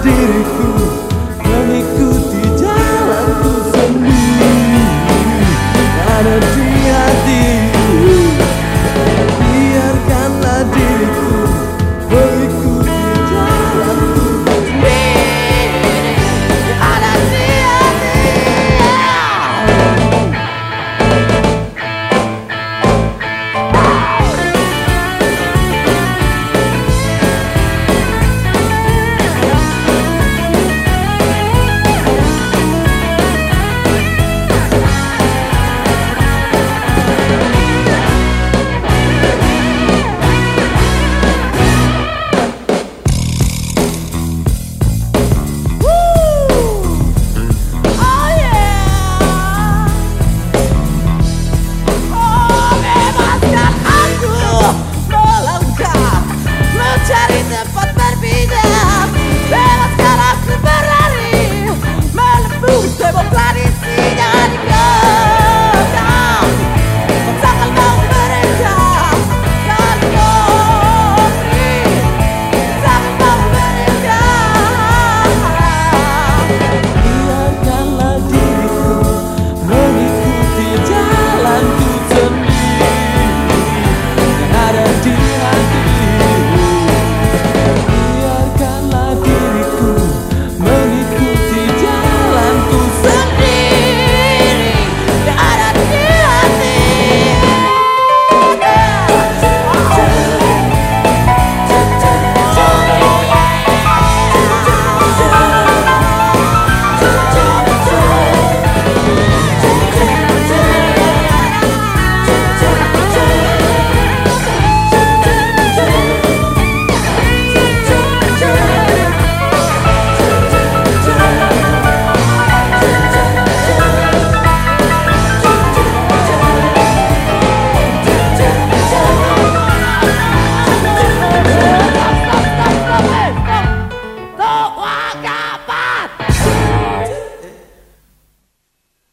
diriku mengikuti jalanku sendiri.